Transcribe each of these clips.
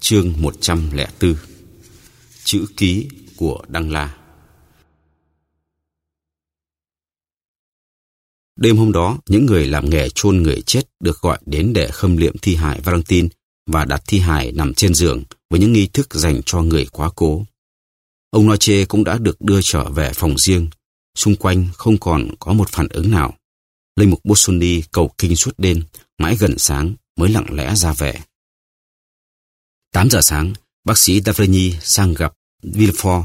Chương 104 Chữ ký của Đăng La Đêm hôm đó, những người làm nghề chôn người chết được gọi đến để khâm liệm thi hài valentin và đặt thi hài nằm trên giường với những nghi thức dành cho người quá cố. Ông Noche cũng đã được đưa trở về phòng riêng, xung quanh không còn có một phản ứng nào. Linh mục Bosoni cầu kinh suốt đêm, mãi gần sáng mới lặng lẽ ra về. 8 giờ sáng, bác sĩ Davigny sang gặp Villefort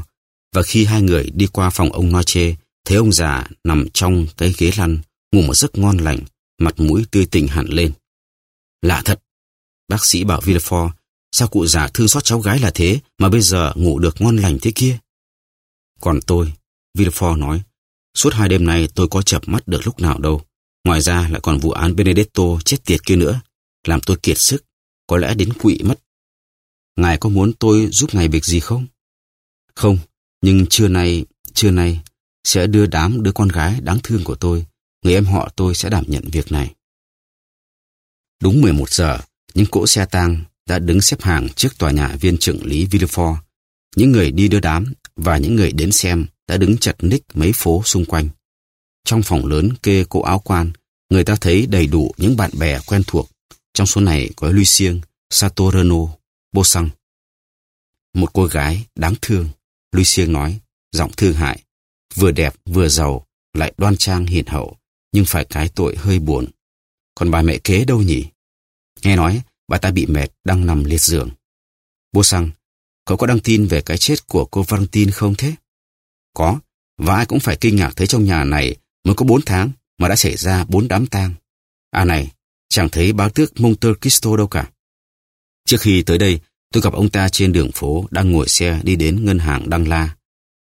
và khi hai người đi qua phòng ông Noche, thấy ông già nằm trong cái ghế lăn, ngủ một giấc ngon lành, mặt mũi tươi tỉnh hẳn lên. Lạ thật, bác sĩ bảo Villefort, sao cụ già thương xót cháu gái là thế mà bây giờ ngủ được ngon lành thế kia? Còn tôi, Villefort nói, suốt hai đêm nay tôi có chập mắt được lúc nào đâu. Ngoài ra lại còn vụ án Benedetto chết tiệt kia nữa, làm tôi kiệt sức, có lẽ đến quỵ mất. Ngài có muốn tôi giúp ngài việc gì không? Không, nhưng trưa nay, trưa nay, sẽ đưa đám đứa con gái đáng thương của tôi, người em họ tôi sẽ đảm nhận việc này. Đúng 11 giờ, những cỗ xe tang đã đứng xếp hàng trước tòa nhà viên trưởng lý Villefort. Những người đi đưa đám và những người đến xem đã đứng chật ních mấy phố xung quanh. Trong phòng lớn kê cỗ áo quan, người ta thấy đầy đủ những bạn bè quen thuộc. Trong số này có Lucien, Satorano, Bosang. Một cô gái đáng thương, Lucien nói, giọng thương hại, vừa đẹp vừa giàu, lại đoan trang hiền hậu, nhưng phải cái tội hơi buồn. Còn bà mẹ kế đâu nhỉ? Nghe nói, bà ta bị mệt, đang nằm liệt giường. Bosang, cậu có đăng tin về cái chết của cô Valentine không thế? Có, và ai cũng phải kinh ngạc thấy trong nhà này mới có bốn tháng mà đã xảy ra bốn đám tang. À này, chẳng thấy báo tước Monte Cristo đâu cả. Trước khi tới đây, tôi gặp ông ta trên đường phố đang ngồi xe đi đến ngân hàng Đăng La.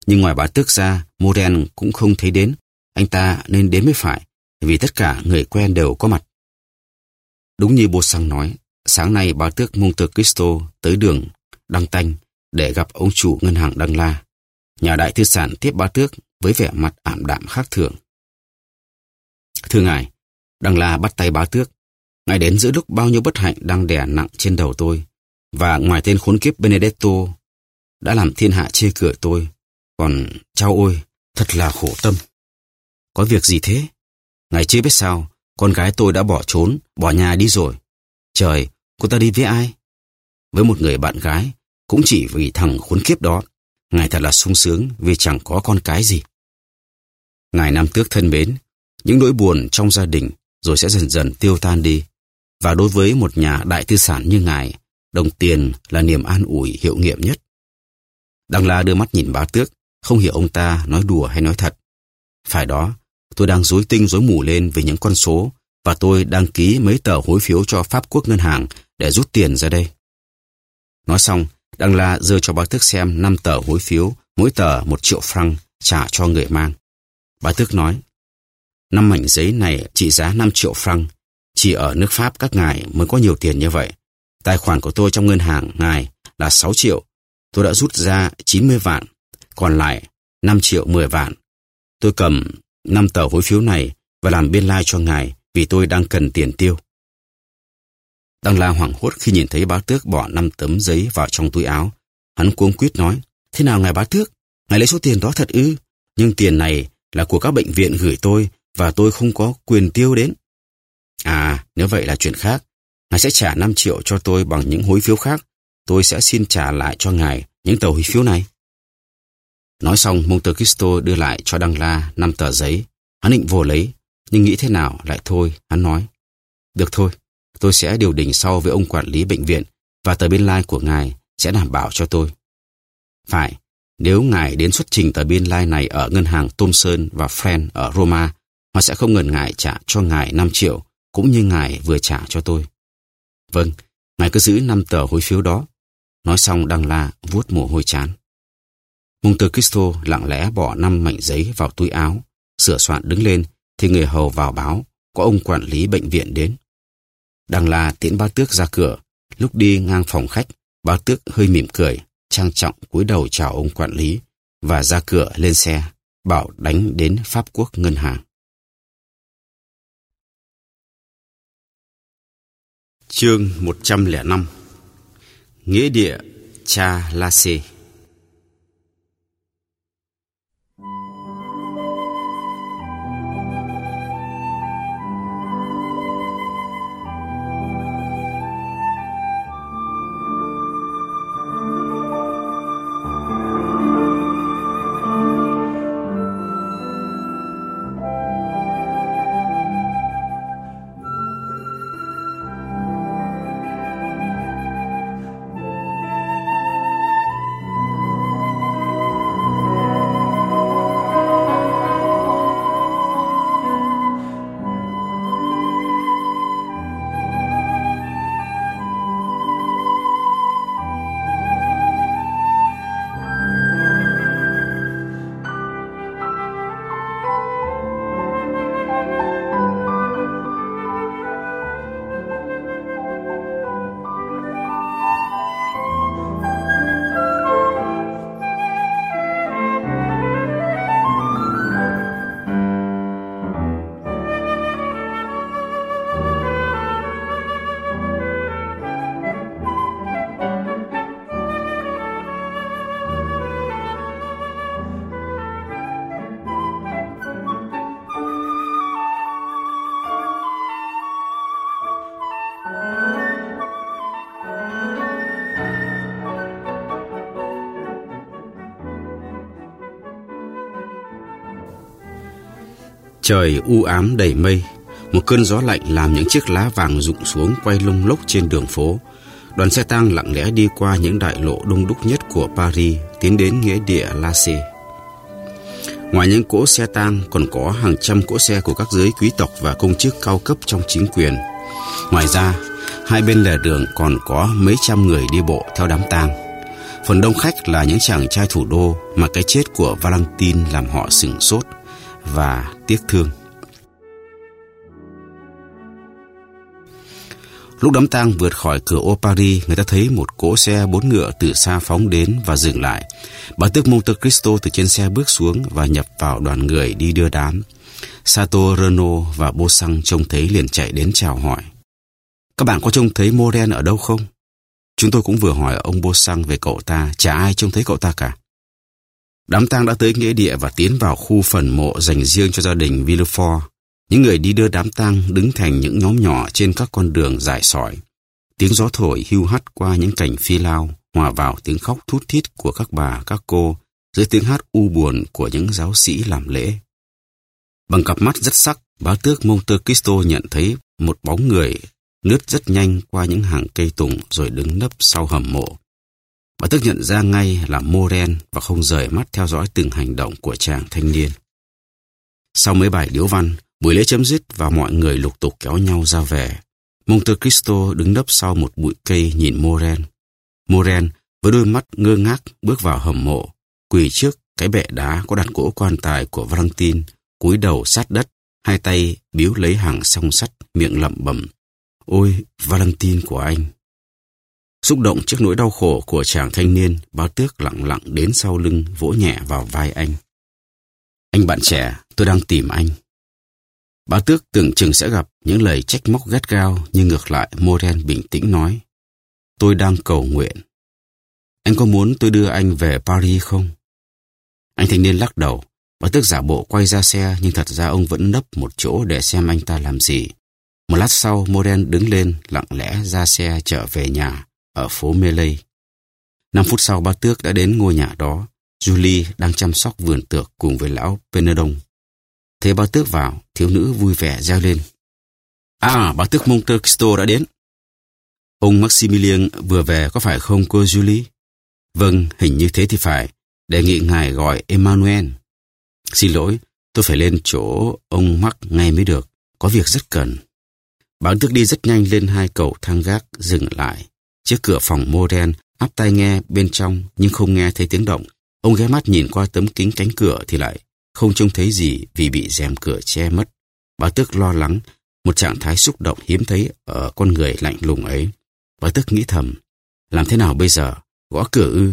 Nhưng ngoài bà tước ra, Moren cũng không thấy đến. Anh ta nên đến mới phải, vì tất cả người quen đều có mặt. Đúng như Bô Sang nói, sáng nay bà tước Monte Cristo tới đường Đăng Tanh để gặp ông chủ ngân hàng Đăng La. Nhà đại tư sản tiếp bá tước với vẻ mặt ảm đạm khác thường. Thưa ngài, Đăng La bắt tay bá tước. Ngài đến giữa lúc bao nhiêu bất hạnh đang đè nặng trên đầu tôi. Và ngoài tên khốn kiếp Benedetto đã làm thiên hạ chê cười tôi. Còn chao ôi, thật là khổ tâm. Có việc gì thế? Ngài chưa biết sao, con gái tôi đã bỏ trốn, bỏ nhà đi rồi. Trời, cô ta đi với ai? Với một người bạn gái, cũng chỉ vì thằng khốn kiếp đó. Ngài thật là sung sướng vì chẳng có con cái gì. Ngài Nam Tước thân mến, những nỗi buồn trong gia đình rồi sẽ dần dần tiêu tan đi. Và đối với một nhà đại tư sản như ngài, đồng tiền là niềm an ủi hiệu nghiệm nhất. Đăng La đưa mắt nhìn bá tước, không hiểu ông ta nói đùa hay nói thật. Phải đó, tôi đang rối tinh rối mù lên về những con số và tôi đăng ký mấy tờ hối phiếu cho Pháp Quốc Ngân hàng để rút tiền ra đây. Nói xong, Đăng La dơ cho bá tước xem 5 tờ hối phiếu, mỗi tờ một triệu franc trả cho người mang. Bá tước nói, năm mảnh giấy này trị giá 5 triệu franc. Chỉ ở nước Pháp các ngài mới có nhiều tiền như vậy. Tài khoản của tôi trong ngân hàng ngài là 6 triệu. Tôi đã rút ra 90 vạn, còn lại 5 triệu 10 vạn. Tôi cầm 5 tờ hối phiếu này và làm biên lai like cho ngài vì tôi đang cần tiền tiêu. Đăng La hoảng hốt khi nhìn thấy bá tước bỏ 5 tấm giấy vào trong túi áo. Hắn cuống quýt nói, thế nào ngài bá tước? Ngài lấy số tiền đó thật ư? Nhưng tiền này là của các bệnh viện gửi tôi và tôi không có quyền tiêu đến. À, nếu vậy là chuyện khác. Ngài sẽ trả 5 triệu cho tôi bằng những hối phiếu khác. Tôi sẽ xin trả lại cho ngài những tờ hối phiếu này. Nói xong, Monte Cristo đưa lại cho Đăng La 5 tờ giấy. Hắn định vô lấy, nhưng nghĩ thế nào lại thôi, hắn nói. Được thôi, tôi sẽ điều đình sau với ông quản lý bệnh viện và tờ biên lai like của ngài sẽ đảm bảo cho tôi. Phải, nếu ngài đến xuất trình tờ biên lai like này ở ngân hàng Thomson và Friend ở Roma, họ sẽ không ngần ngại trả cho ngài 5 triệu, cũng như ngài vừa trả cho tôi. Vâng, ngài cứ giữ năm tờ hối phiếu đó. Nói xong Đăng La vuốt mồ hôi chán. Monte Cristo lặng lẽ bỏ năm mảnh giấy vào túi áo, sửa soạn đứng lên thì người hầu vào báo có ông quản lý bệnh viện đến. Đăng La tiễn ba tước ra cửa, lúc đi ngang phòng khách, ba tước hơi mỉm cười, trang trọng cúi đầu chào ông quản lý và ra cửa lên xe, bảo đánh đến Pháp Quốc ngân hàng. Chương 105 Nghĩa địa Cha La Lasse Trời u ám đầy mây, một cơn gió lạnh làm những chiếc lá vàng rụng xuống quay lung lốc trên đường phố. Đoàn xe tang lặng lẽ đi qua những đại lộ đông đúc nhất của Paris, tiến đến nghĩa địa La Lasse. Ngoài những cỗ xe tang còn có hàng trăm cỗ xe của các giới quý tộc và công chức cao cấp trong chính quyền. Ngoài ra, hai bên lề đường còn có mấy trăm người đi bộ theo đám tang. Phần đông khách là những chàng trai thủ đô mà cái chết của Valentin làm họ sửng sốt và tiếc thương. Lúc đám tang vượt khỏi cửa ô Paris, người ta thấy một cỗ xe bốn ngựa từ xa phóng đến và dừng lại. Bà tước Monte Cristo từ trên xe bước xuống và nhập vào đoàn người đi đưa đám. Sato Renault và Bosang trông thấy liền chạy đến chào hỏi. Các bạn có trông thấy Moren ở đâu không? Chúng tôi cũng vừa hỏi ông Bô Xăng về cậu ta, chả ai trông thấy cậu ta cả. Đám tang đã tới nghĩa địa và tiến vào khu phần mộ dành riêng cho gia đình Villefort. Những người đi đưa đám tang đứng thành những nhóm nhỏ trên các con đường dài sỏi. Tiếng gió thổi hưu hắt qua những cành phi lao, hòa vào tiếng khóc thút thít của các bà, các cô, dưới tiếng hát u buồn của những giáo sĩ làm lễ. Bằng cặp mắt rất sắc, bá tước Monte Cristo nhận thấy một bóng người lướt rất nhanh qua những hàng cây tùng rồi đứng nấp sau hầm mộ. Bà tức nhận ra ngay là Moren và không rời mắt theo dõi từng hành động của chàng thanh niên. Sau mấy bài điếu văn, buổi lễ chấm dứt và mọi người lục tục kéo nhau ra về. Monte Cristo đứng nấp sau một bụi cây nhìn Moren. Moren với đôi mắt ngơ ngác bước vào hầm mộ, quỳ trước cái bệ đá có đặt cỗ quan tài của Valentine, cúi đầu sát đất, hai tay biếu lấy hàng song sắt, miệng lẩm bẩm. Ôi, Valentine của anh! Xúc động trước nỗi đau khổ của chàng thanh niên, báo tước lặng lặng đến sau lưng vỗ nhẹ vào vai anh. Anh bạn trẻ, tôi đang tìm anh. Báo tước tưởng chừng sẽ gặp những lời trách móc gắt gao, nhưng ngược lại Moren bình tĩnh nói. Tôi đang cầu nguyện. Anh có muốn tôi đưa anh về Paris không? Anh thanh niên lắc đầu. Báo tước giả bộ quay ra xe, nhưng thật ra ông vẫn nấp một chỗ để xem anh ta làm gì. Một lát sau, Moren đứng lên, lặng lẽ ra xe trở về nhà ở phố Melee. Năm phút sau bác tước đã đến ngôi nhà đó. Julie đang chăm sóc vườn tược cùng với lão Penedon. Thế bác tước vào, thiếu nữ vui vẻ reo lên. À, bác tước Monte Cristo đã đến. Ông Maximilian vừa về có phải không cô Julie? Vâng, hình như thế thì phải. Đề nghị ngài gọi Emmanuel. Xin lỗi, tôi phải lên chỗ ông Mark ngay mới được. Có việc rất cần. Bán tước đi rất nhanh lên hai cầu thang gác, dừng lại. Trước cửa phòng mô đen, áp tai nghe bên trong nhưng không nghe thấy tiếng động. Ông ghé mắt nhìn qua tấm kính cánh cửa thì lại không trông thấy gì vì bị rèm cửa che mất. Bà Tước lo lắng, một trạng thái xúc động hiếm thấy ở con người lạnh lùng ấy. Bà Tước nghĩ thầm, làm thế nào bây giờ? Gõ cửa ư?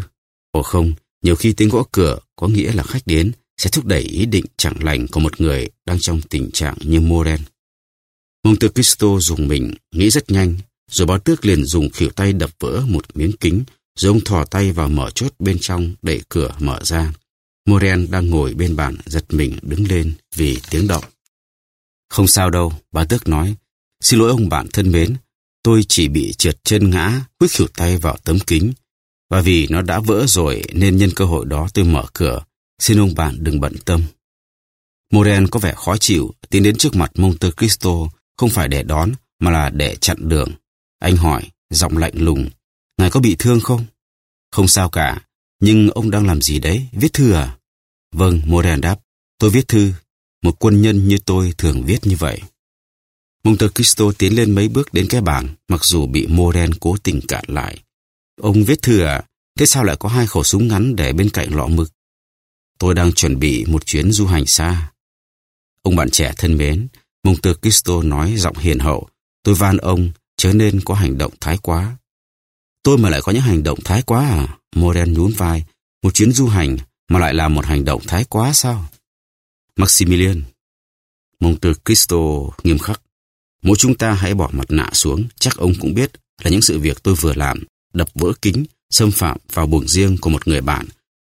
Ồ không, nhiều khi tiếng gõ cửa có nghĩa là khách đến sẽ thúc đẩy ý định chẳng lành của một người đang trong tình trạng như Moren. Monte Cristo dùng mình, nghĩ rất nhanh, rồi báo tước liền dùng khỉu tay đập vỡ một miếng kính, rồi ông thò tay vào mở chốt bên trong, đẩy cửa mở ra. Moren đang ngồi bên bàn giật mình đứng lên vì tiếng động. Không sao đâu, bà Tước nói. Xin lỗi ông bạn thân mến, tôi chỉ bị trượt chân ngã, quyết khỉu tay vào tấm kính. Và vì nó đã vỡ rồi nên nhân cơ hội đó tôi mở cửa. Xin ông bạn đừng bận tâm. Moren có vẻ khó chịu, tiến đến trước mặt Monte Cristo, không phải để đón, mà là để chặn đường. Anh hỏi, giọng lạnh lùng, Ngài có bị thương không? Không sao cả, nhưng ông đang làm gì đấy, viết thư à? Vâng, Moran đáp, tôi viết thư. Một quân nhân như tôi thường viết như vậy. Monte Cristo tiến lên mấy bước đến cái bảng, mặc dù bị Moren cố tình cản lại. Ông viết thư à? Thế sao lại có hai khẩu súng ngắn để bên cạnh lọ mực? Tôi đang chuẩn bị một chuyến du hành xa. Ông bạn trẻ thân mến, Monte Cristo nói giọng hiền hậu, tôi van ông chớ nên có hành động thái quá. Tôi mà lại có những hành động thái quá à? Moren nhún vai, một chuyến du hành mà lại là một hành động thái quá sao? Maximilian. Monte Cristo nghiêm khắc. Mỗi chúng ta hãy bỏ mặt nạ xuống, chắc ông cũng biết là những sự việc tôi vừa làm, đập vỡ kính, xâm phạm vào buồng riêng của một người bạn.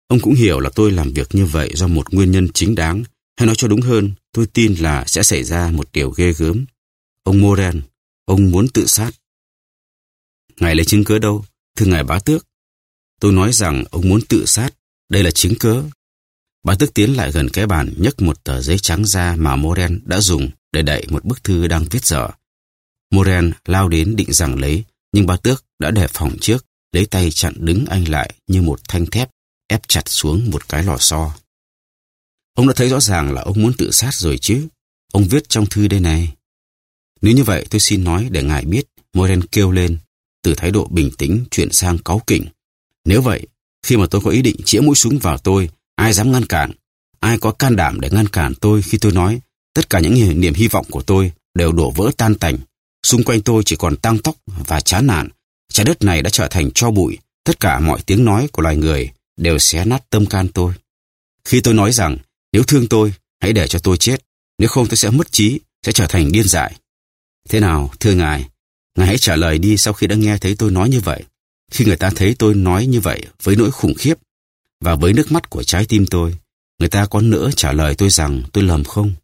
Ông cũng hiểu là tôi làm việc như vậy do một nguyên nhân chính đáng, hay nói cho đúng hơn, tôi tin là sẽ xảy ra một điều ghê gớm. Ông Moren, ông muốn tự sát. Ngài lấy chứng cớ đâu? Thưa ngài bá tước. Tôi nói rằng ông muốn tự sát. Đây là chứng cớ. Bá tước tiến lại gần cái bàn nhấc một tờ giấy trắng ra mà Moren đã dùng để đậy một bức thư đang viết dở. Moren lao đến định rằng lấy, nhưng bá tước đã đề phòng trước, lấy tay chặn đứng anh lại như một thanh thép, ép chặt xuống một cái lò xo. Ông đã thấy rõ ràng là ông muốn tự sát rồi chứ. Ông viết trong thư đây này. Nếu như vậy tôi xin nói để ngài biết, Moren kêu lên, từ thái độ bình tĩnh chuyển sang cáu kỉnh. Nếu vậy, khi mà tôi có ý định chĩa mũi súng vào tôi, ai dám ngăn cản? Ai có can đảm để ngăn cản tôi khi tôi nói tất cả những niềm hy vọng của tôi đều đổ vỡ tan tành. Xung quanh tôi chỉ còn tăng tóc và chán nản. Trái đất này đã trở thành cho bụi. Tất cả mọi tiếng nói của loài người đều xé nát tâm can tôi. Khi tôi nói rằng nếu thương tôi, hãy để cho tôi chết. Nếu không tôi sẽ mất trí, sẽ trở thành điên dại. Thế nào, thưa ngài, ngài hãy trả lời đi sau khi đã nghe thấy tôi nói như vậy. Khi người ta thấy tôi nói như vậy với nỗi khủng khiếp và với nước mắt của trái tim tôi, người ta có nỡ trả lời tôi rằng tôi lầm không?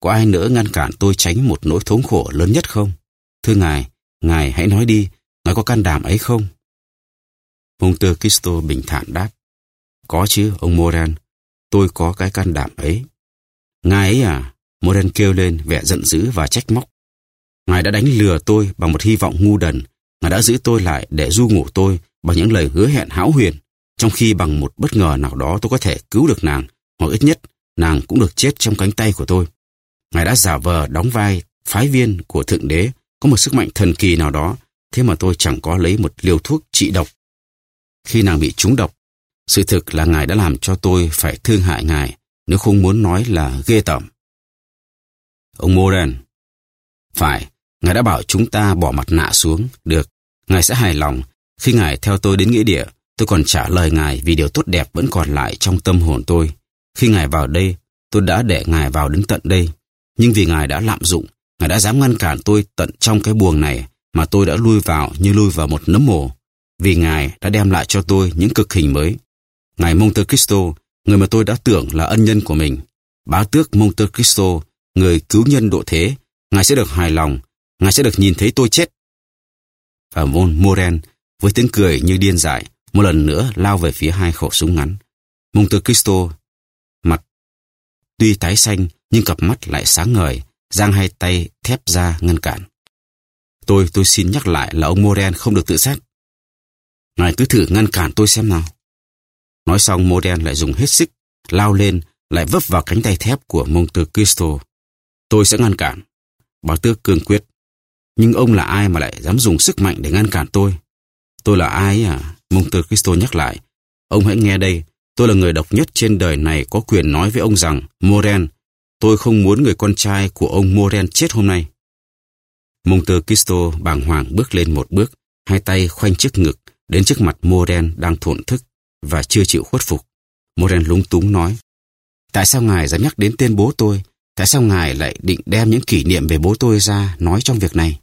Có ai nỡ ngăn cản tôi tránh một nỗi thống khổ lớn nhất không? Thưa ngài, ngài hãy nói đi, ngài có can đảm ấy không? Mông tơ Kisto bình thản đáp. Có chứ, ông Moran, tôi có cái can đảm ấy. Ngài ấy à? Moran kêu lên vẻ giận dữ và trách móc. Ngài đã đánh lừa tôi bằng một hy vọng ngu đần. Ngài đã giữ tôi lại để du ngủ tôi bằng những lời hứa hẹn hão huyền. Trong khi bằng một bất ngờ nào đó tôi có thể cứu được nàng, hoặc ít nhất nàng cũng được chết trong cánh tay của tôi. Ngài đã giả vờ đóng vai phái viên của Thượng Đế, có một sức mạnh thần kỳ nào đó, thế mà tôi chẳng có lấy một liều thuốc trị độc. Khi nàng bị trúng độc, sự thực là Ngài đã làm cho tôi phải thương hại Ngài, nếu không muốn nói là ghê tởm. Ông Moran. Phải, Ngài đã bảo chúng ta bỏ mặt nạ xuống. Được, Ngài sẽ hài lòng. Khi Ngài theo tôi đến nghĩa địa, tôi còn trả lời Ngài vì điều tốt đẹp vẫn còn lại trong tâm hồn tôi. Khi Ngài vào đây, tôi đã để Ngài vào đến tận đây. Nhưng vì Ngài đã lạm dụng, Ngài đã dám ngăn cản tôi tận trong cái buồng này mà tôi đã lui vào như lui vào một nấm mồ. Vì Ngài đã đem lại cho tôi những cực hình mới. Ngài Monte Cristo, người mà tôi đã tưởng là ân nhân của mình. Bá tước Monte Cristo, người cứu nhân độ thế, Ngài sẽ được hài lòng, Ngài sẽ được nhìn thấy tôi chết. Và Von Moren, với tiếng cười như điên dại, một lần nữa lao về phía hai khẩu súng ngắn. Monte Cristo, mặt tuy tái xanh nhưng cặp mắt lại sáng ngời, giang hai tay thép ra ngăn cản. Tôi, tôi xin nhắc lại là ông Moren không được tự sát. Ngài cứ thử ngăn cản tôi xem nào. Nói xong Moren lại dùng hết sức, lao lên, lại vấp vào cánh tay thép của Monte Cristo. Tôi sẽ ngăn cản. Bà tước cương quyết. Nhưng ông là ai mà lại dám dùng sức mạnh để ngăn cản tôi? Tôi là ai à? Monte Cristo nhắc lại. Ông hãy nghe đây. Tôi là người độc nhất trên đời này có quyền nói với ông rằng Moren, tôi không muốn người con trai của ông Moren chết hôm nay. Monte Cristo bàng hoàng bước lên một bước, hai tay khoanh trước ngực, đến trước mặt Moren đang thổn thức và chưa chịu khuất phục. Moren lúng túng nói, Tại sao ngài dám nhắc đến tên bố tôi? Tại sao ngài lại định đem những kỷ niệm về bố tôi ra nói trong việc này?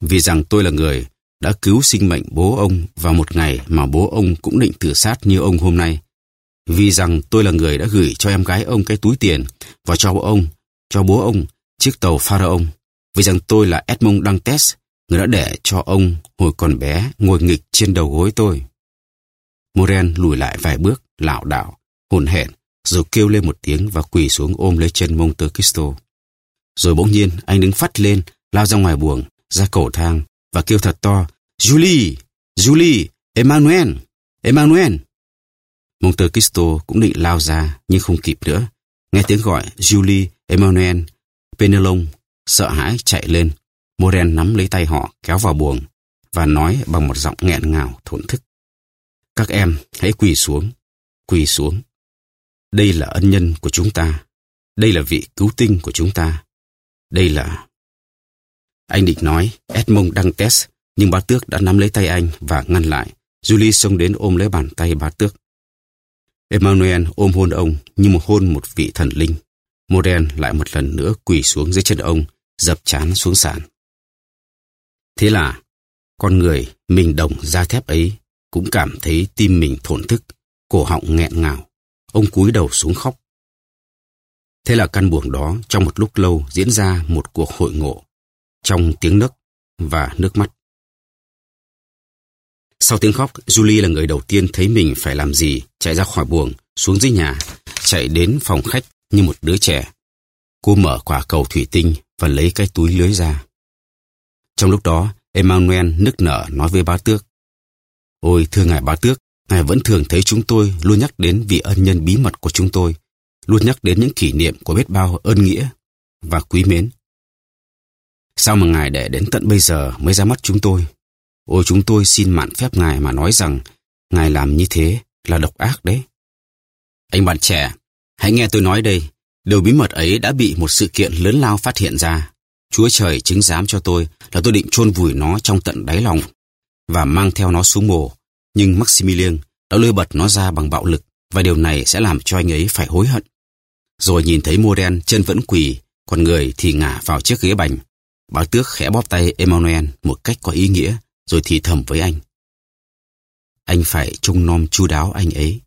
Vì rằng tôi là người đã cứu sinh mệnh bố ông vào một ngày mà bố ông cũng định tự sát như ông hôm nay. Vì rằng tôi là người đã gửi cho em gái ông cái túi tiền và cho bố ông, cho bố ông chiếc tàu pharaon, Vì rằng tôi là Edmond Dantes, người đã để cho ông hồi còn bé ngồi nghịch trên đầu gối tôi. Moren lùi lại vài bước, lảo đảo, hồn hển, rồi kêu lên một tiếng và quỳ xuống ôm lấy chân Monte Cristo. Rồi bỗng nhiên anh đứng phát lên, lao ra ngoài buồng, ra cầu thang và kêu thật to, Julie, Julie, Emmanuel, Emmanuel. Monte Cristo cũng định lao ra nhưng không kịp nữa. Nghe tiếng gọi Julie, Emmanuel, Penelon sợ hãi chạy lên. Moren nắm lấy tay họ kéo vào buồng và nói bằng một giọng nghẹn ngào thổn thức. Các em hãy quỳ xuống, quỳ xuống. Đây là ân nhân của chúng ta. Đây là vị cứu tinh của chúng ta. Đây là... Anh định nói Edmond đang test, nhưng bá tước đã nắm lấy tay anh và ngăn lại. Julie xông đến ôm lấy bàn tay bá tước. Emmanuel ôm hôn ông như một hôn một vị thần linh. Moren lại một lần nữa quỳ xuống dưới chân ông, dập chán xuống sàn. Thế là, con người mình đồng da thép ấy cũng cảm thấy tim mình thổn thức, cổ họng nghẹn ngào. Ông cúi đầu xuống khóc. Thế là căn buồng đó trong một lúc lâu diễn ra một cuộc hội ngộ trong tiếng nấc và nước mắt. Sau tiếng khóc, Julie là người đầu tiên thấy mình phải làm gì, chạy ra khỏi buồng, xuống dưới nhà, chạy đến phòng khách như một đứa trẻ. Cô mở quả cầu thủy tinh và lấy cái túi lưới ra. Trong lúc đó, Emmanuel nức nở nói với bá tước. Ôi thưa ngài bá tước, ngài vẫn thường thấy chúng tôi luôn nhắc đến vị ân nhân bí mật của chúng tôi, luôn nhắc đến những kỷ niệm của biết bao ơn nghĩa và quý mến. Sao mà ngài để đến tận bây giờ mới ra mắt chúng tôi? Ôi chúng tôi xin mạn phép ngài mà nói rằng ngài làm như thế là độc ác đấy. Anh bạn trẻ, hãy nghe tôi nói đây. Điều bí mật ấy đã bị một sự kiện lớn lao phát hiện ra. Chúa trời chứng giám cho tôi là tôi định chôn vùi nó trong tận đáy lòng và mang theo nó xuống mồ. Nhưng Maximilian đã lôi bật nó ra bằng bạo lực và điều này sẽ làm cho anh ấy phải hối hận. Rồi nhìn thấy Moren chân vẫn quỳ, còn người thì ngả vào chiếc ghế bành. Bá tước khẽ bóp tay Emmanuel một cách có ý nghĩa, rồi thì thầm với anh. Anh phải trông nom chu đáo anh ấy.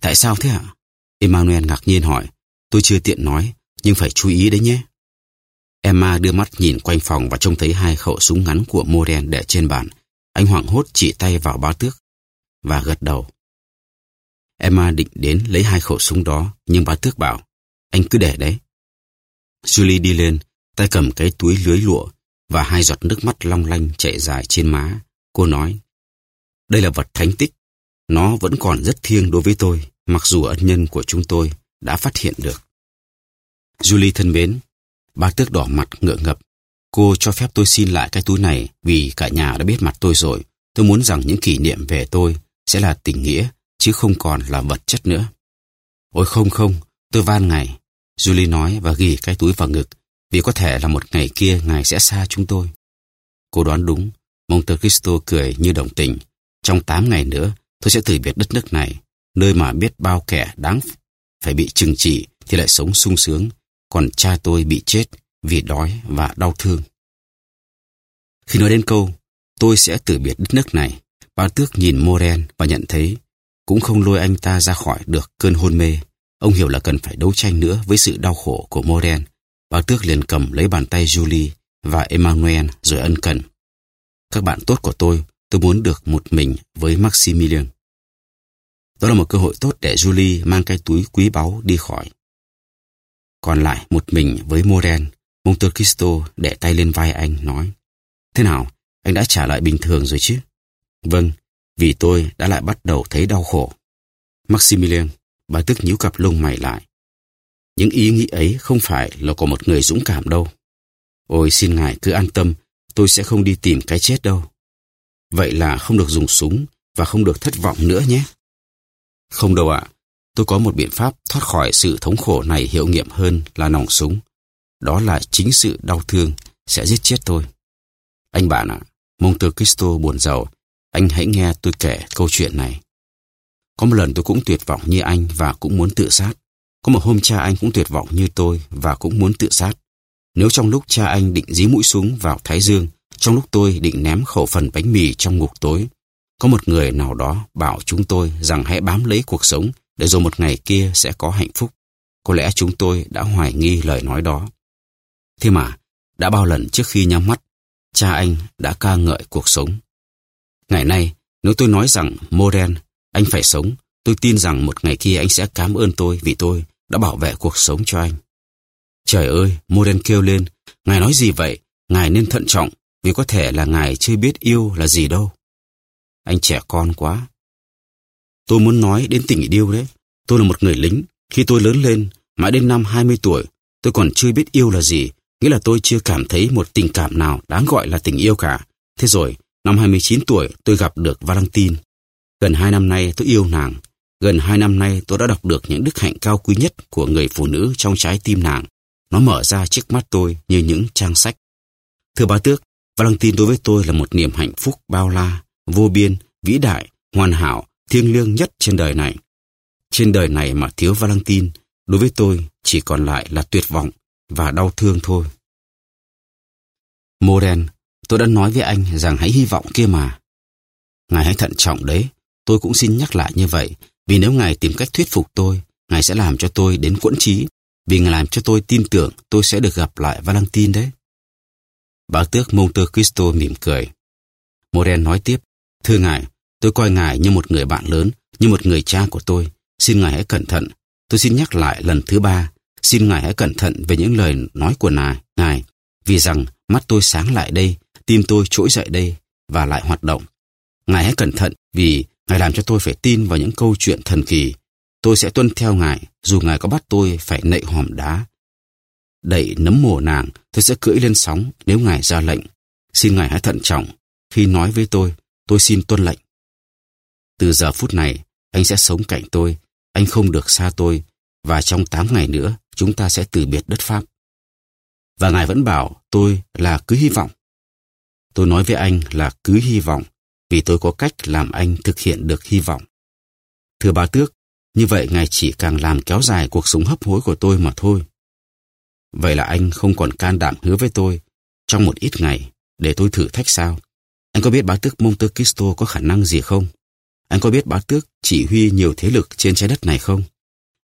Tại sao thế ạ? Emmanuel ngạc nhiên hỏi. Tôi chưa tiện nói, nhưng phải chú ý đấy nhé. Emma đưa mắt nhìn quanh phòng và trông thấy hai khẩu súng ngắn của Moren để trên bàn. Anh hoảng hốt chỉ tay vào bá tước và gật đầu. Emma định đến lấy hai khẩu súng đó, nhưng bá tước bảo, anh cứ để đấy. Julie đi lên, tay cầm cái túi lưới lụa và hai giọt nước mắt long lanh chạy dài trên má. Cô nói, đây là vật thánh tích. Nó vẫn còn rất thiêng đối với tôi, mặc dù ân nhân của chúng tôi đã phát hiện được. Julie thân mến, bà tước đỏ mặt ngượng ngập. Cô cho phép tôi xin lại cái túi này vì cả nhà đã biết mặt tôi rồi. Tôi muốn rằng những kỷ niệm về tôi sẽ là tình nghĩa, chứ không còn là vật chất nữa. Ôi không không, tôi van ngài. Julie nói và ghi cái túi vào ngực, vì có thể là một ngày kia ngài sẽ xa chúng tôi. Cô đoán đúng, Monte Cristo cười như đồng tình. Trong tám ngày nữa, tôi sẽ từ biệt đất nước này, nơi mà biết bao kẻ đáng phải bị trừng trị thì lại sống sung sướng, còn cha tôi bị chết vì đói và đau thương. Khi nói đến câu, tôi sẽ từ biệt đất nước này, ba tước nhìn Moren và nhận thấy cũng không lôi anh ta ra khỏi được cơn hôn mê. Ông hiểu là cần phải đấu tranh nữa với sự đau khổ của Moren. Bác tước liền cầm lấy bàn tay Julie và Emmanuel rồi ân cần. Các bạn tốt của tôi, tôi muốn được một mình với Maximilian. Đó là một cơ hội tốt để Julie mang cái túi quý báu đi khỏi. Còn lại một mình với Moren, Monte Cristo để tay lên vai anh nói Thế nào, anh đã trả lại bình thường rồi chứ? Vâng, vì tôi đã lại bắt đầu thấy đau khổ. Maximilian, bà tức nhíu cặp lông mày lại. Những ý nghĩ ấy không phải là của một người dũng cảm đâu. Ôi xin ngài cứ an tâm, tôi sẽ không đi tìm cái chết đâu. Vậy là không được dùng súng và không được thất vọng nữa nhé. Không đâu ạ, tôi có một biện pháp thoát khỏi sự thống khổ này hiệu nghiệm hơn là nòng súng. Đó là chính sự đau thương sẽ giết chết tôi. Anh bạn ạ, Monte Cristo buồn giàu anh hãy nghe tôi kể câu chuyện này. Có một lần tôi cũng tuyệt vọng như anh và cũng muốn tự sát. Có một hôm cha anh cũng tuyệt vọng như tôi và cũng muốn tự sát. Nếu trong lúc cha anh định dí mũi súng vào Thái Dương, trong lúc tôi định ném khẩu phần bánh mì trong ngục tối, có một người nào đó bảo chúng tôi rằng hãy bám lấy cuộc sống để rồi một ngày kia sẽ có hạnh phúc. Có lẽ chúng tôi đã hoài nghi lời nói đó. Thế mà, đã bao lần trước khi nhắm mắt, cha anh đã ca ngợi cuộc sống. Ngày nay, nếu tôi nói rằng Moren, anh phải sống, tôi tin rằng một ngày kia anh sẽ cảm ơn tôi vì tôi đã bảo vệ cuộc sống cho anh. Trời ơi, Moden kêu lên, ngài nói gì vậy? Ngài nên thận trọng, vì có thể là ngài chưa biết yêu là gì đâu. Anh trẻ con quá. Tôi muốn nói đến tình yêu đấy. Tôi là một người lính. Khi tôi lớn lên, mãi đến năm 20 tuổi, tôi còn chưa biết yêu là gì. Nghĩa là tôi chưa cảm thấy một tình cảm nào đáng gọi là tình yêu cả. Thế rồi, năm 29 tuổi, tôi gặp được Valentine. Gần hai năm nay tôi yêu nàng. Gần hai năm nay tôi đã đọc được những đức hạnh cao quý nhất của người phụ nữ trong trái tim nàng. Nó mở ra trước mắt tôi như những trang sách. Thưa bá tước, Valentine đối với tôi là một niềm hạnh phúc bao la, vô biên, vĩ đại, hoàn hảo, thiêng liêng nhất trên đời này. Trên đời này mà thiếu Valentine, đối với tôi chỉ còn lại là tuyệt vọng và đau thương thôi. Moren, tôi đã nói với anh rằng hãy hy vọng kia mà. Ngài hãy thận trọng đấy, tôi cũng xin nhắc lại như vậy, vì nếu Ngài tìm cách thuyết phục tôi, Ngài sẽ làm cho tôi đến quẫn trí, vì Ngài làm cho tôi tin tưởng tôi sẽ được gặp lại Valentine đấy. Bá tước Monte Cristo mỉm cười. Moren nói tiếp, Thưa Ngài, tôi coi Ngài như một người bạn lớn, như một người cha của tôi. Xin Ngài hãy cẩn thận. Tôi xin nhắc lại lần thứ ba. Xin Ngài hãy cẩn thận về những lời nói của Ngài, Ngài. Vì rằng mắt tôi sáng lại đây, tim tôi trỗi dậy đây và lại hoạt động. Ngài hãy cẩn thận vì Ngài làm cho tôi phải tin vào những câu chuyện thần kỳ. Tôi sẽ tuân theo Ngài, dù Ngài có bắt tôi phải nậy hòm đá. Đẩy nấm mồ nàng, tôi sẽ cưỡi lên sóng nếu Ngài ra lệnh. Xin Ngài hãy thận trọng khi nói với tôi Tôi xin tuân lệnh. Từ giờ phút này, anh sẽ sống cạnh tôi, anh không được xa tôi, và trong 8 ngày nữa, chúng ta sẽ từ biệt đất Pháp. Và Ngài vẫn bảo tôi là cứ hy vọng. Tôi nói với anh là cứ hy vọng, vì tôi có cách làm anh thực hiện được hy vọng. Thưa bà Tước, như vậy Ngài chỉ càng làm kéo dài cuộc sống hấp hối của tôi mà thôi. Vậy là anh không còn can đảm hứa với tôi trong một ít ngày để tôi thử thách sao? Anh có biết bá tước Monte Cristo có khả năng gì không? Anh có biết bá tước chỉ huy nhiều thế lực trên trái đất này không?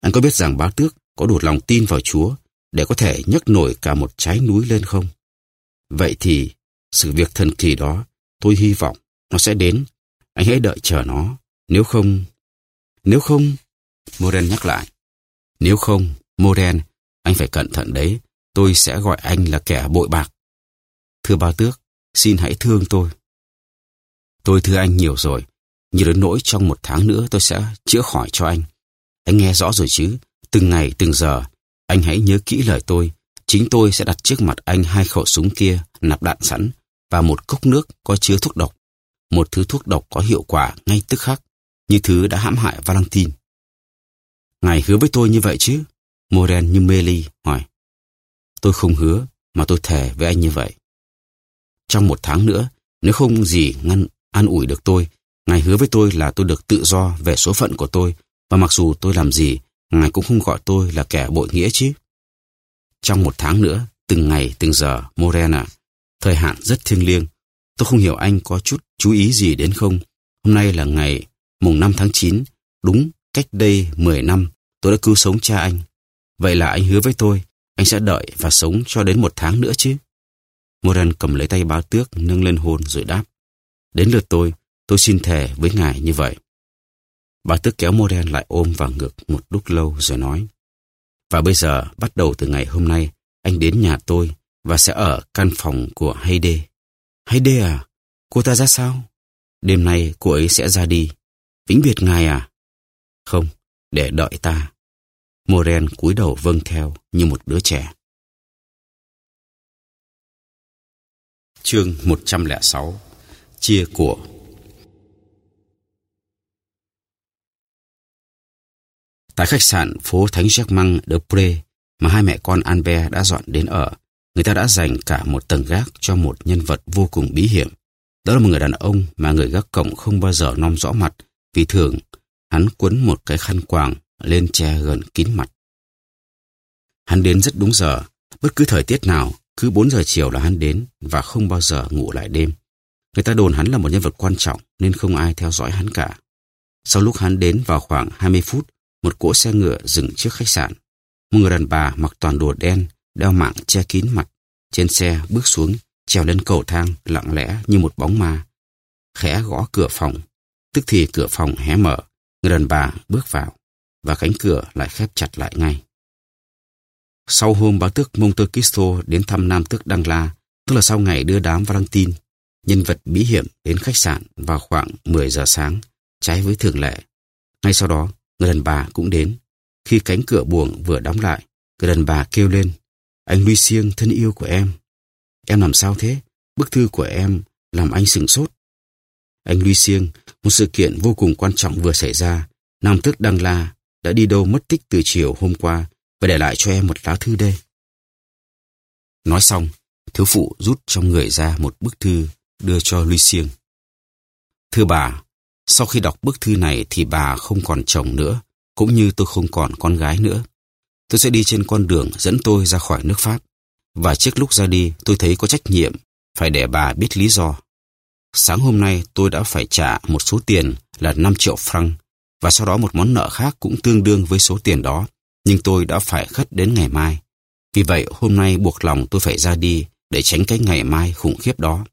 Anh có biết rằng bá tước có đủ lòng tin vào Chúa để có thể nhấc nổi cả một trái núi lên không? Vậy thì, sự việc thần kỳ đó, tôi hy vọng nó sẽ đến. Anh hãy đợi chờ nó. Nếu không... Nếu không... Moren nhắc lại. Nếu không, Moren, anh phải cẩn thận đấy. Tôi sẽ gọi anh là kẻ bội bạc. Thưa ba tước, xin hãy thương tôi. Tôi thưa anh nhiều rồi, như đến nỗi trong một tháng nữa tôi sẽ chữa khỏi cho anh. Anh nghe rõ rồi chứ, từng ngày từng giờ, anh hãy nhớ kỹ lời tôi. Chính tôi sẽ đặt trước mặt anh hai khẩu súng kia nạp đạn sẵn và một cốc nước có chứa thuốc độc. Một thứ thuốc độc có hiệu quả ngay tức khắc, như thứ đã hãm hại Valentine. Ngài hứa với tôi như vậy chứ? Moren như mê ly hỏi. Tôi không hứa, mà tôi thề với anh như vậy. Trong một tháng nữa, nếu không gì ngăn an ủi được tôi. Ngài hứa với tôi là tôi được tự do về số phận của tôi, và mặc dù tôi làm gì, Ngài cũng không gọi tôi là kẻ bội nghĩa chứ. Trong một tháng nữa, từng ngày, từng giờ, Morena, thời hạn rất thiêng liêng. Tôi không hiểu anh có chút chú ý gì đến không. Hôm nay là ngày mùng 5 tháng 9, đúng cách đây 10 năm, tôi đã cứu sống cha anh. Vậy là anh hứa với tôi, anh sẽ đợi và sống cho đến một tháng nữa chứ. Moran cầm lấy tay báo tước, nâng lên hôn rồi đáp. Đến lượt tôi, tôi xin thề với ngài như vậy. Bà tước kéo moran lại ôm vào ngực một lúc lâu rồi nói. Và bây giờ, bắt đầu từ ngày hôm nay, anh đến nhà tôi và sẽ ở căn phòng của Hayde. Hay đê à? Cô ta ra sao? Đêm nay cô ấy sẽ ra đi. Vĩnh biệt ngài à? Không, để đợi ta. Moren cúi đầu vâng theo như một đứa trẻ. Chương 106 chia của Tại khách sạn phố Thánh Germain de Pré mà hai mẹ con Albert đã dọn đến ở, người ta đã dành cả một tầng gác cho một nhân vật vô cùng bí hiểm. Đó là một người đàn ông mà người gác cổng không bao giờ nom rõ mặt vì thường hắn quấn một cái khăn quàng lên che gần kín mặt. Hắn đến rất đúng giờ, bất cứ thời tiết nào, Cứ 4 giờ chiều là hắn đến và không bao giờ ngủ lại đêm. Người ta đồn hắn là một nhân vật quan trọng nên không ai theo dõi hắn cả. Sau lúc hắn đến vào khoảng 20 phút, một cỗ xe ngựa dừng trước khách sạn. Một người đàn bà mặc toàn đồ đen, đeo mạng che kín mặt. Trên xe bước xuống, trèo lên cầu thang lặng lẽ như một bóng ma. Khẽ gõ cửa phòng. Tức thì cửa phòng hé mở, người đàn bà bước vào và cánh cửa lại khép chặt lại ngay. Sau hôm bá tước Monte Cristo đến thăm nam tước Đăng La, tức là sau ngày đưa đám Valentine, nhân vật bí hiểm đến khách sạn vào khoảng 10 giờ sáng, trái với thường lệ. Ngay sau đó, người đàn bà cũng đến. Khi cánh cửa buồng vừa đóng lại, người đàn bà kêu lên, anh Luy Siêng thân yêu của em. Em làm sao thế? Bức thư của em làm anh sửng sốt. Anh Luy Siêng, một sự kiện vô cùng quan trọng vừa xảy ra. Nam tước Đăng La đã đi đâu mất tích từ chiều hôm qua và để lại cho em một lá thư đây. Nói xong, thiếu phụ rút trong người ra một bức thư đưa cho Luy Siêng. Thưa bà, sau khi đọc bức thư này thì bà không còn chồng nữa, cũng như tôi không còn con gái nữa. Tôi sẽ đi trên con đường dẫn tôi ra khỏi nước Pháp. Và trước lúc ra đi, tôi thấy có trách nhiệm phải để bà biết lý do. Sáng hôm nay tôi đã phải trả một số tiền là 5 triệu franc và sau đó một món nợ khác cũng tương đương với số tiền đó, nhưng tôi đã phải khất đến ngày mai. Vì vậy hôm nay buộc lòng tôi phải ra đi để tránh cái ngày mai khủng khiếp đó.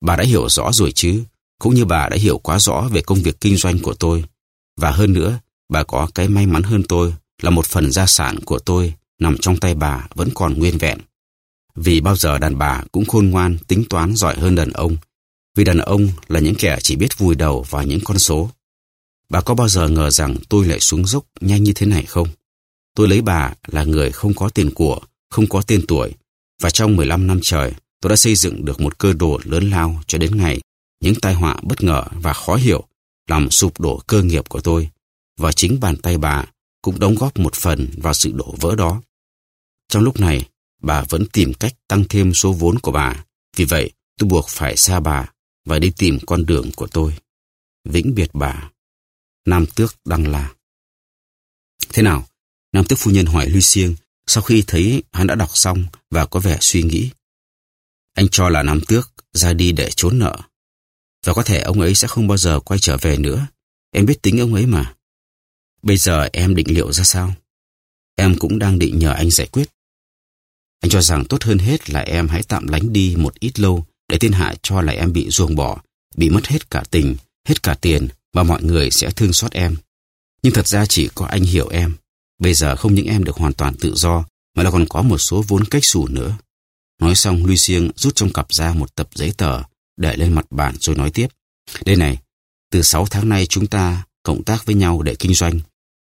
Bà đã hiểu rõ rồi chứ, cũng như bà đã hiểu quá rõ về công việc kinh doanh của tôi. Và hơn nữa, bà có cái may mắn hơn tôi là một phần gia sản của tôi nằm trong tay bà vẫn còn nguyên vẹn. Vì bao giờ đàn bà cũng khôn ngoan, tính toán giỏi hơn đàn ông. Vì đàn ông là những kẻ chỉ biết vùi đầu vào những con số. Bà có bao giờ ngờ rằng tôi lại xuống dốc nhanh như thế này không? Tôi lấy bà là người không có tiền của, không có tên tuổi. Và trong 15 năm trời, tôi đã xây dựng được một cơ đồ lớn lao cho đến ngày những tai họa bất ngờ và khó hiểu làm sụp đổ cơ nghiệp của tôi. Và chính bàn tay bà cũng đóng góp một phần vào sự đổ vỡ đó. Trong lúc này, bà vẫn tìm cách tăng thêm số vốn của bà. Vì vậy, tôi buộc phải xa bà và đi tìm con đường của tôi. Vĩnh biệt bà. Nam Tước Đăng La. Thế nào? Nam Tước Phu Nhân hỏi Luy Siêng sau khi thấy hắn đã đọc xong và có vẻ suy nghĩ. Anh cho là Nam Tước ra đi để trốn nợ. Và có thể ông ấy sẽ không bao giờ quay trở về nữa. Em biết tính ông ấy mà. Bây giờ em định liệu ra sao? Em cũng đang định nhờ anh giải quyết. Anh cho rằng tốt hơn hết là em hãy tạm lánh đi một ít lâu để thiên hạ cho là em bị ruồng bỏ, bị mất hết cả tình, hết cả tiền và mọi người sẽ thương xót em. Nhưng thật ra chỉ có anh hiểu em. Bây giờ không những em được hoàn toàn tự do mà là còn có một số vốn cách xù nữa. Nói xong Lucien rút trong cặp ra một tập giấy tờ để lên mặt bàn rồi nói tiếp. Đây này, từ 6 tháng nay chúng ta cộng tác với nhau để kinh doanh.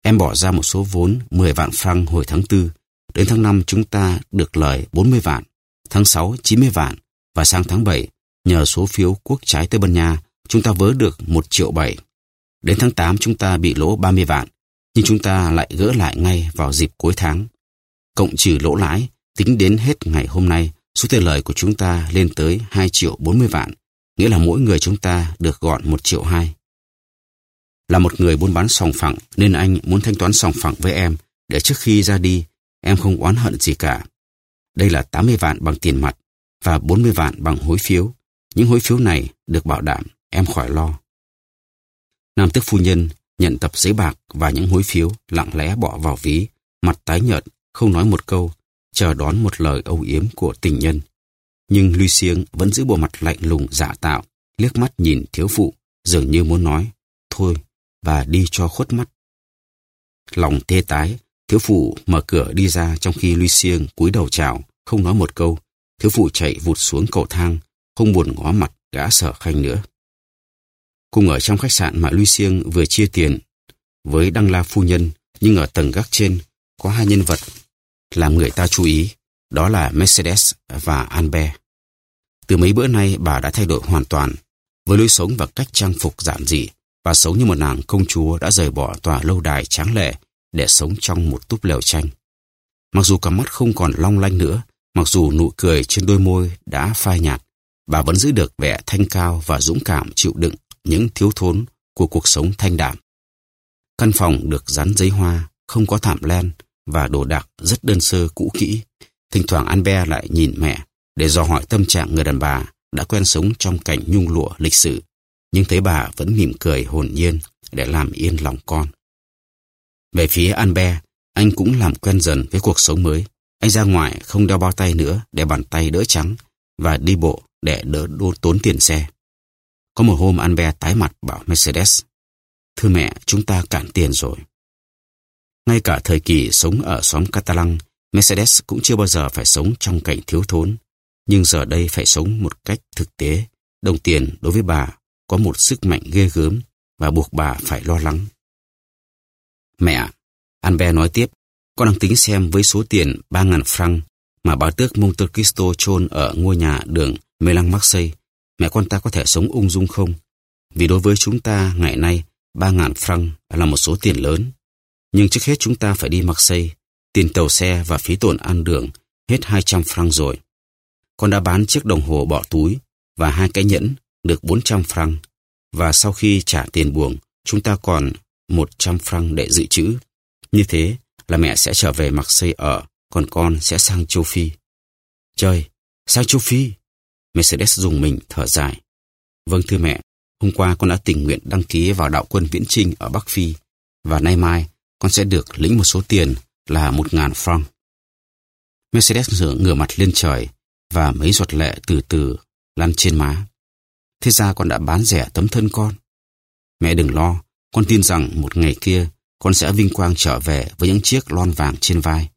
Em bỏ ra một số vốn 10 vạn franc hồi tháng 4. Đến tháng 5 chúng ta được lời 40 vạn, tháng 6 90 vạn và sang tháng 7 nhờ số phiếu quốc trái Tây Ban Nha chúng ta vớ được 1 triệu 7. Đến tháng 8 chúng ta bị lỗ 30 vạn, nhưng chúng ta lại gỡ lại ngay vào dịp cuối tháng. Cộng trừ lỗ lãi, tính đến hết ngày hôm nay, số tiền lời của chúng ta lên tới 2 triệu 40 vạn, nghĩa là mỗi người chúng ta được gọn 1 triệu 2. Là một người buôn bán sòng phẳng nên anh muốn thanh toán sòng phẳng với em để trước khi ra đi em không oán hận gì cả. Đây là 80 vạn bằng tiền mặt và 40 vạn bằng hối phiếu. Những hối phiếu này được bảo đảm em khỏi lo. Nam tước phu nhân nhận tập giấy bạc và những hối phiếu lặng lẽ bỏ vào ví, mặt tái nhợt, không nói một câu, chờ đón một lời âu yếm của tình nhân. Nhưng Lucien vẫn giữ bộ mặt lạnh lùng giả tạo, liếc mắt nhìn thiếu phụ, dường như muốn nói, thôi, và đi cho khuất mắt. Lòng tê tái, thiếu phụ mở cửa đi ra trong khi Lucien cúi đầu chào, không nói một câu. Thiếu phụ chạy vụt xuống cầu thang, không buồn ngó mặt gã sở khanh nữa. Cùng ở trong khách sạn mà Lucien vừa chia tiền với Đăng La Phu Nhân, nhưng ở tầng gác trên có hai nhân vật làm người ta chú ý, đó là Mercedes và Albert. Từ mấy bữa nay bà đã thay đổi hoàn toàn, với lối sống và cách trang phục giản dị, và sống như một nàng công chúa đã rời bỏ tòa lâu đài tráng lệ để sống trong một túp lều tranh. Mặc dù cả mắt không còn long lanh nữa, mặc dù nụ cười trên đôi môi đã phai nhạt, bà vẫn giữ được vẻ thanh cao và dũng cảm chịu đựng những thiếu thốn của cuộc sống thanh đạm. Căn phòng được dán giấy hoa, không có thảm len và đồ đạc rất đơn sơ cũ kỹ, Thỉnh thoảng Albert lại nhìn mẹ để dò hỏi tâm trạng người đàn bà đã quen sống trong cảnh nhung lụa lịch sử, nhưng thấy bà vẫn mỉm cười hồn nhiên để làm yên lòng con. Về phía Albert, anh cũng làm quen dần với cuộc sống mới. Anh ra ngoài không đeo bao tay nữa để bàn tay đỡ trắng và đi bộ để đỡ đô tốn tiền xe. Có một hôm Albert tái mặt bảo Mercedes, Thưa mẹ, chúng ta cạn tiền rồi. Ngay cả thời kỳ sống ở xóm Catalan, Mercedes cũng chưa bao giờ phải sống trong cảnh thiếu thốn. Nhưng giờ đây phải sống một cách thực tế. Đồng tiền đối với bà có một sức mạnh ghê gớm và buộc bà phải lo lắng. Mẹ, Albert nói tiếp, con đang tính xem với số tiền 3.000 franc mà bà tước Monte Cristo chôn ở ngôi nhà đường Melang Marseille, mẹ con ta có thể sống ung dung không? Vì đối với chúng ta ngày nay, 3.000 franc là một số tiền lớn. Nhưng trước hết chúng ta phải đi Marseille, tiền tàu xe và phí tổn ăn đường hết 200 franc rồi. Con đã bán chiếc đồng hồ bỏ túi và hai cái nhẫn được 400 franc. Và sau khi trả tiền buồng, chúng ta còn 100 franc để dự trữ. Như thế là mẹ sẽ trở về Marseille ở, còn con sẽ sang châu Phi. Trời, sang châu Phi? Mercedes dùng mình thở dài. Vâng thưa mẹ, hôm qua con đã tình nguyện đăng ký vào đạo quân viễn trinh ở Bắc Phi và nay mai con sẽ được lĩnh một số tiền là một ngàn franc. Mercedes ngửa, ngửa mặt lên trời và mấy giọt lệ từ từ lăn trên má. Thế ra con đã bán rẻ tấm thân con. Mẹ đừng lo, con tin rằng một ngày kia con sẽ vinh quang trở về với những chiếc lon vàng trên vai.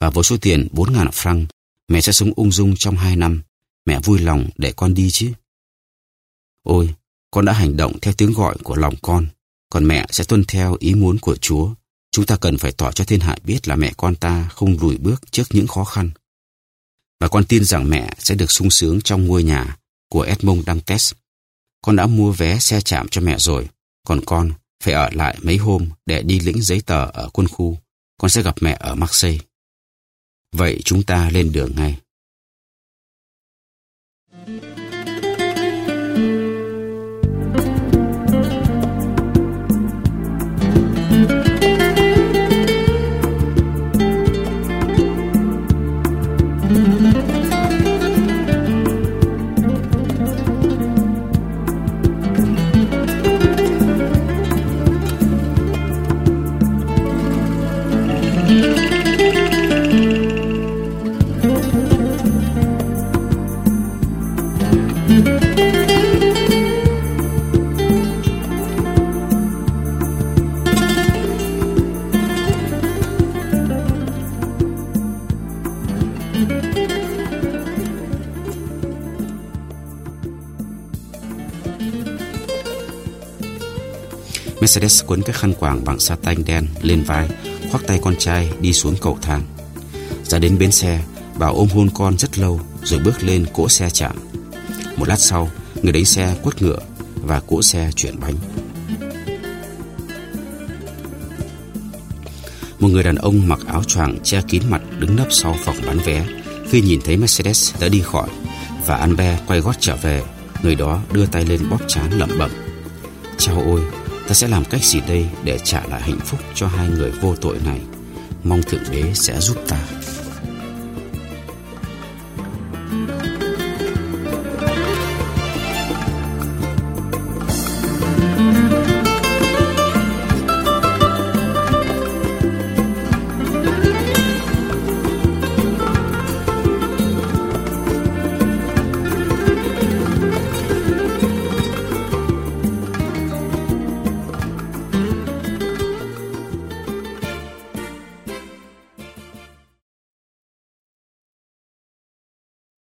Và với số tiền 4.000 franc, mẹ sẽ sống ung dung trong hai năm. Mẹ vui lòng để con đi chứ. Ôi, con đã hành động theo tiếng gọi của lòng con, còn mẹ sẽ tuân theo ý muốn của Chúa. Chúng ta cần phải tỏ cho thiên hạ biết là mẹ con ta không lùi bước trước những khó khăn. Và con tin rằng mẹ sẽ được sung sướng trong ngôi nhà của Edmond Dantes. Con đã mua vé xe chạm cho mẹ rồi, còn con phải ở lại mấy hôm để đi lĩnh giấy tờ ở quân khu. Con sẽ gặp mẹ ở Marseille. Vậy chúng ta lên đường ngay. Mercedes quấn cái khăn quàng bằng sa tanh đen lên vai, khoác tay con trai đi xuống cầu thang. Ra đến bến xe, bà ôm hôn con rất lâu rồi bước lên cỗ xe chạm. Một lát sau, người đánh xe quất ngựa và cỗ xe chuyển bánh. Một người đàn ông mặc áo choàng che kín mặt đứng nấp sau phòng bán vé khi nhìn thấy Mercedes đã đi khỏi và Albert quay gót trở về. Người đó đưa tay lên bóp chán lẩm bẩm. Chao ôi, ta sẽ làm cách gì đây để trả lại hạnh phúc cho hai người vô tội này? Mong Thượng Đế sẽ giúp ta.